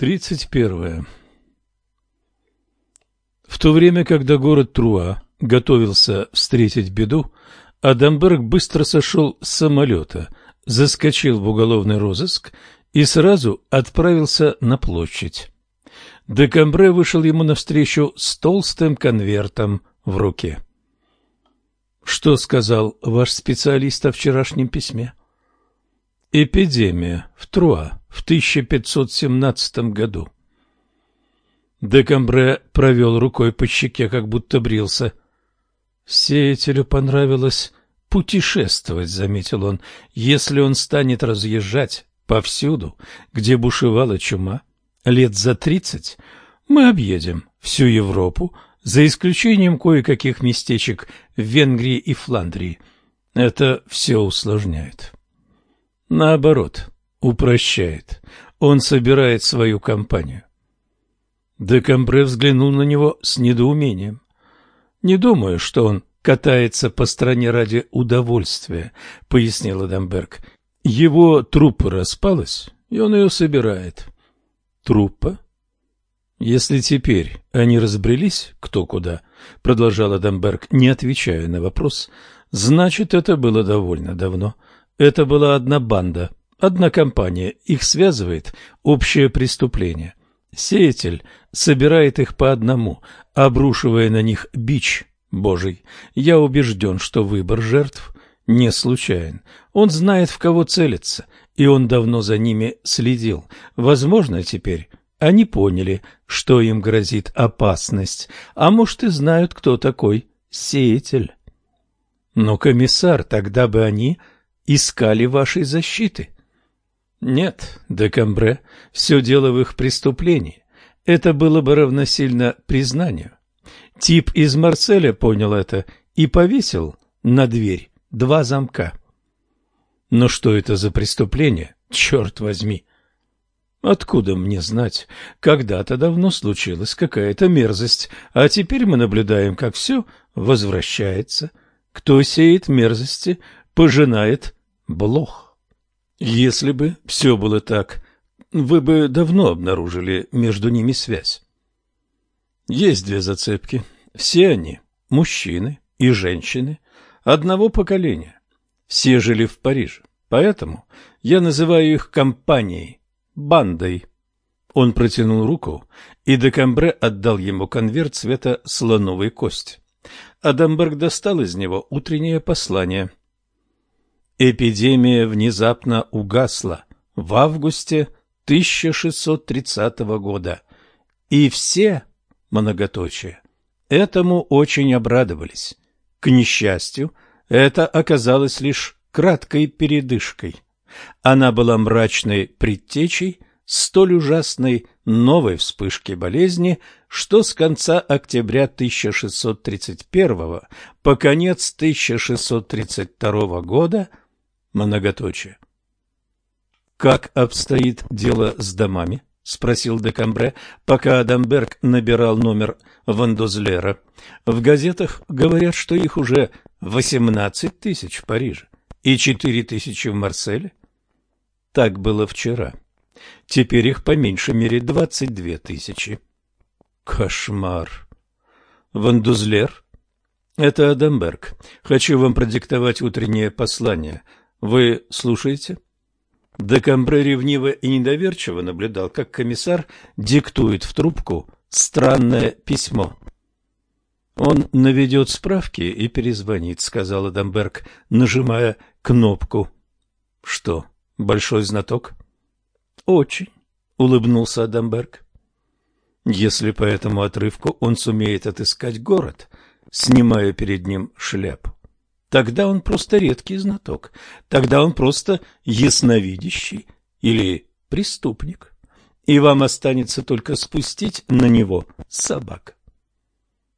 31. В то время, когда город Труа готовился встретить беду, Адамберг быстро сошел с самолета, заскочил в уголовный розыск и сразу отправился на площадь. Декамбре вышел ему навстречу с толстым конвертом в руке. — Что сказал ваш специалист о вчерашнем письме? — Эпидемия в Труа в 1517 году. Декамбре провел рукой по щеке, как будто брился. Сеятелю понравилось путешествовать, заметил он. Если он станет разъезжать повсюду, где бушевала чума, лет за тридцать, мы объедем всю Европу, за исключением кое-каких местечек в Венгрии и Фландрии. Это все усложняет. Наоборот, упрощает. Он собирает свою компанию. Декамбре взглянул на него с недоумением. «Не думаю, что он катается по стране ради удовольствия», — пояснил Адамберг. «Его труппа распалась, и он ее собирает». «Труппа?» «Если теперь они разбрелись кто куда», — продолжал Адамберг, не отвечая на вопрос, — «значит, это было довольно давно. Это была одна банда, одна компания, их связывает общее преступление. Сеятель собирает их по одному, обрушивая на них бич Божий. Я убежден, что выбор жертв не случайен. Он знает, в кого целится, и он давно за ними следил. Возможно, теперь они поняли, что им грозит опасность, а может и знают, кто такой сеятель. Но, комиссар, тогда бы они искали вашей защиты. Нет, Декамбре, все дело в их преступлении. Это было бы равносильно признанию. Тип из Марселя понял это и повесил на дверь два замка. Но что это за преступление, черт возьми? Откуда мне знать? Когда-то давно случилась какая-то мерзость, а теперь мы наблюдаем, как все возвращается. Кто сеет мерзости, пожинает блох. Если бы все было так, вы бы давно обнаружили между ними связь. Есть две зацепки. Все они, мужчины и женщины, одного поколения. Все жили в Париже. Поэтому я называю их компанией, бандой. Он протянул руку, и Декамбре отдал ему конверт цвета слоновой кости. Адамберг достал из него утреннее послание – Эпидемия внезапно угасла в августе 1630 года, и все, многоточие, этому очень обрадовались. К несчастью, это оказалось лишь краткой передышкой. Она была мрачной предтечей столь ужасной новой вспышки болезни, что с конца октября 1631 по конец 1632 года – Многоточие. «Как обстоит дело с домами?» — спросил Декамбре, пока Адамберг набирал номер Вандозлера. «В газетах говорят, что их уже восемнадцать тысяч в Париже и четыре тысячи в Марселе. Так было вчера. Теперь их по меньшей мере двадцать две тысячи. Кошмар. Вандузлер? Это Адамберг. Хочу вам продиктовать утреннее послание — вы слушаете? Декамбре ревниво и недоверчиво наблюдал, как комиссар диктует в трубку странное письмо. «Он наведет справки и перезвонит», — сказал Адамберг, нажимая кнопку. «Что, большой знаток?» «Очень», — улыбнулся Адамберг. «Если по этому отрывку он сумеет отыскать город, снимая перед ним шляпу, Тогда он просто редкий знаток. Тогда он просто ясновидящий или преступник. И вам останется только спустить на него собак.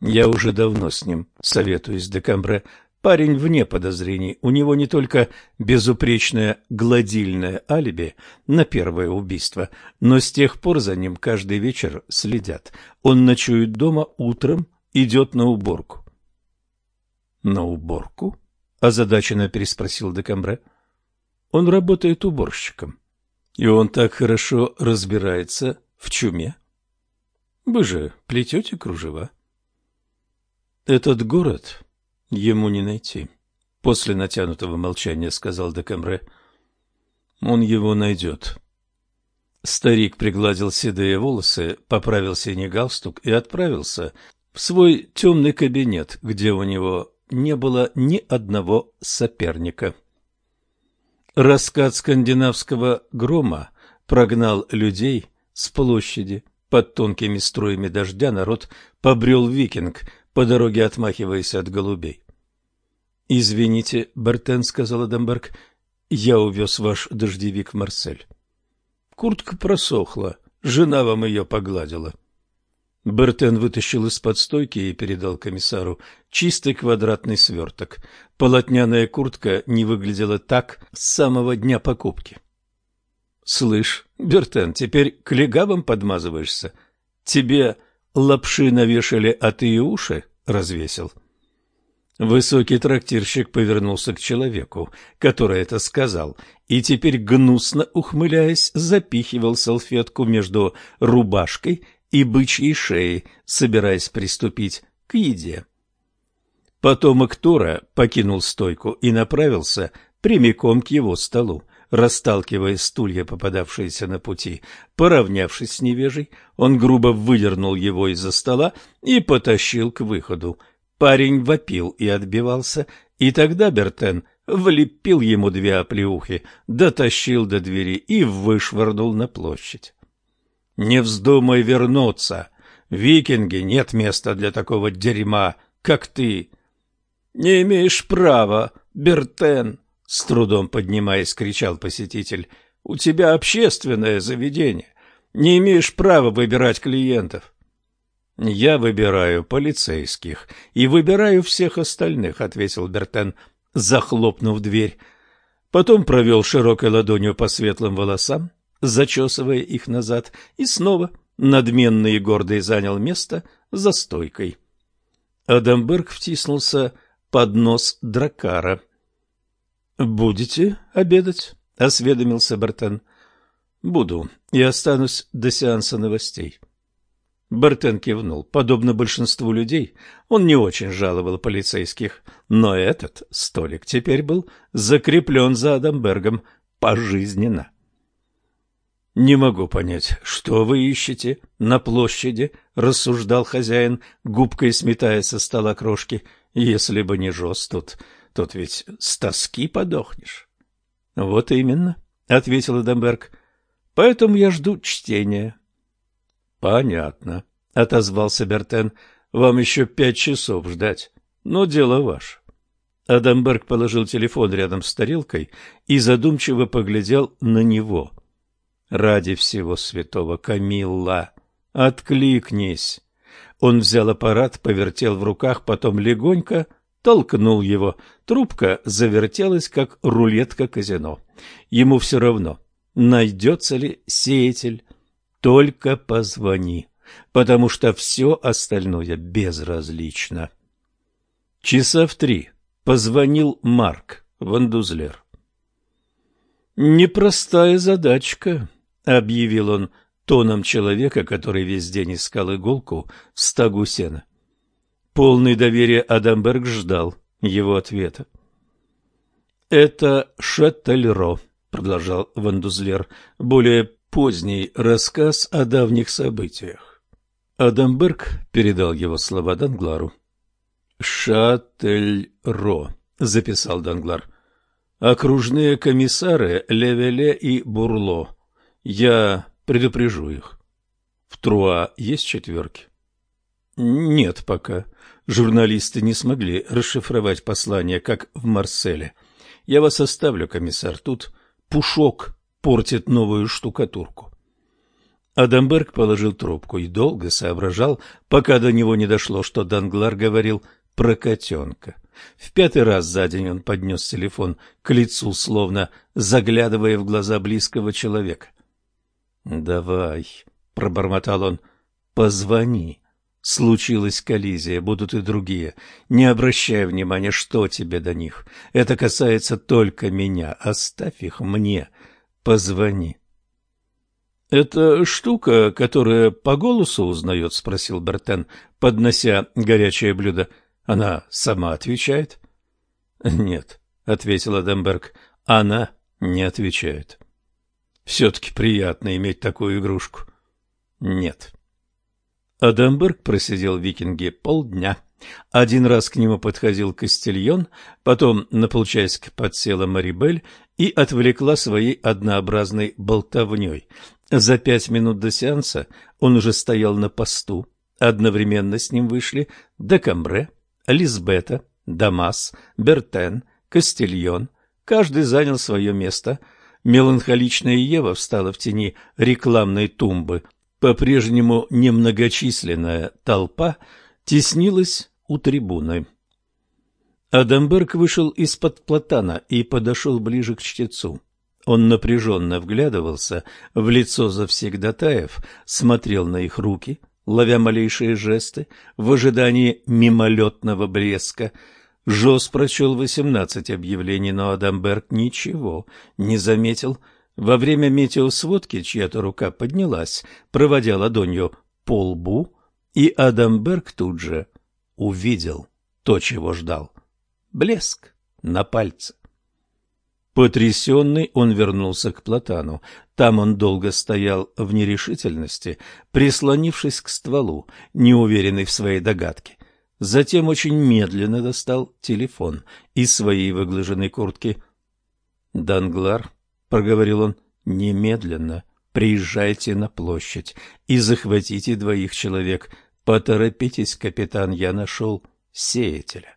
Я уже давно с ним советуюсь, Декамбре. Парень вне подозрений. У него не только безупречное гладильное алиби на первое убийство, но с тех пор за ним каждый вечер следят. Он ночует дома, утром идет на уборку. На уборку? озадаченно переспросил Декамбре. Он работает уборщиком. И он так хорошо разбирается в чуме. Вы же плетете кружева. Этот город ему не найти. После натянутого молчания сказал Декамре. Он его найдет. Старик пригладил седые волосы, поправил синий галстук и отправился в свой темный кабинет, где у него не было ни одного соперника. Раскат скандинавского грома прогнал людей с площади. Под тонкими струями дождя народ побрел викинг, по дороге отмахиваясь от голубей. — Извините, Бертен, — сказал Адамберг, — я увез ваш дождевик в Марсель. Куртка просохла, жена вам ее погладила. — Бертен вытащил из-под стойки и передал комиссару чистый квадратный сверток. Полотняная куртка не выглядела так с самого дня покупки. — Слышь, Бертен, теперь к легавым подмазываешься? Тебе лапши навешали, а ты и уши развесил? Высокий трактирщик повернулся к человеку, который это сказал, и теперь, гнусно ухмыляясь, запихивал салфетку между рубашкой и бычьей шеи, собираясь приступить к еде. Потомок Тора покинул стойку и направился прямиком к его столу, расталкивая стулья, попадавшиеся на пути. Поравнявшись с невежей, он грубо выдернул его из-за стола и потащил к выходу. Парень вопил и отбивался, и тогда Бертен влепил ему две оплеухи, дотащил до двери и вышвырнул на площадь. Не вздумай вернуться. Викинги, нет места для такого дерьма, как ты. Не имеешь права, Бертен, с трудом поднимаясь, кричал посетитель. У тебя общественное заведение. Не имеешь права выбирать клиентов. Я выбираю полицейских и выбираю всех остальных, ответил Бертен, захлопнув дверь. Потом провел широкой ладонью по светлым волосам, зачесывая их назад, и снова надменный и гордый занял место за стойкой. Адамберг втиснулся под нос дракара. — Будете обедать? — осведомился Бертен. — Буду и останусь до сеанса новостей. Бертен кивнул. Подобно большинству людей, он не очень жаловал полицейских, но этот столик теперь был закреплен за Адамбергом пожизненно. «Не могу понять, что вы ищете на площади?» — рассуждал хозяин, губкой сметая со стола крошки. «Если бы не жест тут, тут ведь с тоски подохнешь». «Вот именно», — ответил Эдемберг. «Поэтому я жду чтения». «Понятно», — отозвался Бертен. «Вам еще пять часов ждать, но дело ваше». Адамберг положил телефон рядом с тарелкой и задумчиво поглядел на него — Ради всего святого Камилла, откликнись. Он взял аппарат, повертел в руках, потом легонько толкнул его. Трубка завертелась, как рулетка казино. Ему все равно, найдется ли сеятель. Только позвони, потому что все остальное безразлично. Часа в три позвонил Марк Вандузлер. Непростая задачка, объявил он тоном человека, который весь день искал иголку в стогу сена. Полный доверия Адамберг ждал его ответа. «Это Шаттельро», — продолжал Вандузлер, — «более поздний рассказ о давних событиях». Адамберг передал его слова Данглару. «Шаттельро», — записал Данглар. «Окружные комиссары Левеле и Бурло я предупрежу их. В Труа есть четверки? Нет пока. Журналисты не смогли расшифровать послание, как в Марселе. Я вас оставлю, комиссар. Тут Пушок портит новую штукатурку. Адамберг положил трубку и долго соображал, пока до него не дошло, что Данглар говорил про котенка. В пятый раз за день он поднес телефон к лицу, словно заглядывая в глаза близкого человека. «Давай», — пробормотал он, — «позвони». Случилась коллизия, будут и другие. Не обращай внимания, что тебе до них. Это касается только меня. Оставь их мне. Позвони. — Это штука, которая по голосу узнает? — спросил Бертен, поднося горячее блюдо. — Она сама отвечает? — Нет, — ответил Адамберг, — она не отвечает. — Все-таки приятно иметь такую игрушку. — Нет. Адамберг просидел в викинге полдня. Один раз к нему подходил Кастильон, потом на полчасика подсела Марибель и отвлекла своей однообразной болтовней. За пять минут до сеанса он уже стоял на посту. Одновременно с ним вышли Декамбре, Лизбета, Дамас, Бертен, Кастильон. Каждый занял свое место. Меланхоличная Ева встала в тени рекламной тумбы. По-прежнему немногочисленная толпа теснилась у трибуны. Адамберг вышел из-под платана и подошел ближе к чтецу. Он напряженно вглядывался в лицо завсегдатаев, смотрел на их руки, ловя малейшие жесты, в ожидании мимолетного блеска. Жос прочел восемнадцать объявлений, но Адамберг ничего не заметил. Во время метеосводки чья-то рука поднялась, проводя ладонью по лбу, и Адамберг тут же увидел то, чего ждал. Блеск на пальце. Потрясенный, он вернулся к Платану. Там он долго стоял в нерешительности, прислонившись к стволу, неуверенный в своей догадке. Затем очень медленно достал телефон из своей выглаженной куртки. «Данглар», — проговорил он, — «немедленно приезжайте на площадь и захватите двоих человек. Поторопитесь, капитан, я нашел сеятеля».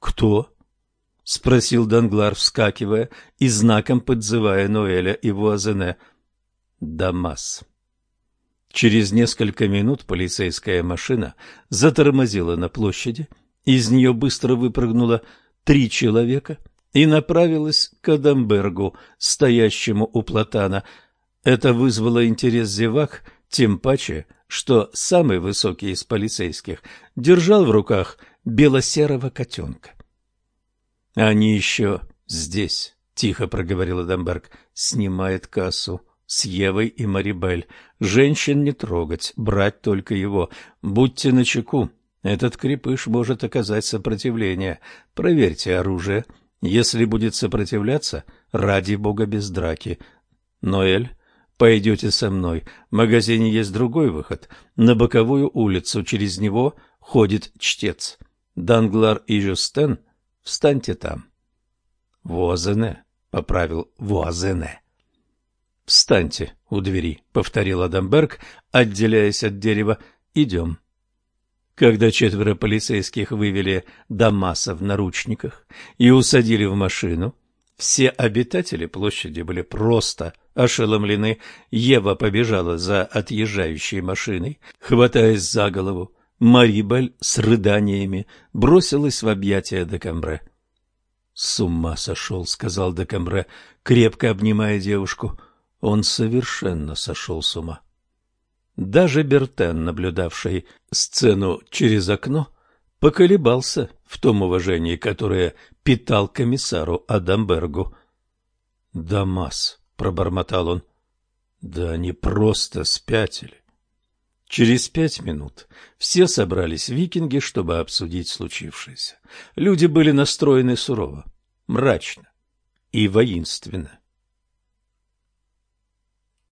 «Кто?» — спросил Данглар, вскакивая и знаком подзывая Ноэля и Вуазене. «Дамас». Через несколько минут полицейская машина затормозила на площади, из нее быстро выпрыгнуло три человека и направилась к Адамбергу, стоящему у платана. Это вызвало интерес зевак, тем паче, что самый высокий из полицейских держал в руках белосерого котенка. Они еще здесь, — тихо проговорил Адамберг, — снимает кассу с Евой и Марибель. Женщин не трогать, брать только его. Будьте начеку. Этот крепыш может оказать сопротивление. Проверьте оружие. Если будет сопротивляться, ради бога без драки. Ноэль, пойдете со мной. В магазине есть другой выход. На боковую улицу. Через него ходит чтец. Данглар и Жюстен Встаньте там. Возене, поправил Возене. Встаньте у двери, повторил Адамберг, отделяясь от дерева. Идем. Когда четверо полицейских вывели Дамаса в наручниках и усадили в машину, все обитатели площади были просто ошеломлены. Ева побежала за отъезжающей машиной, хватаясь за голову. Марибель с рыданиями бросилась в объятия Декамбре. — С ума сошел, — сказал Декамбре, крепко обнимая девушку. Он совершенно сошел с ума. Даже Бертен, наблюдавший сцену через окно, поколебался в том уважении, которое питал комиссару Адамбергу. «Дамас», — пробормотал он, — «да они просто спятили». Через пять минут все собрались викинги, чтобы обсудить случившееся. Люди были настроены сурово, мрачно и воинственно.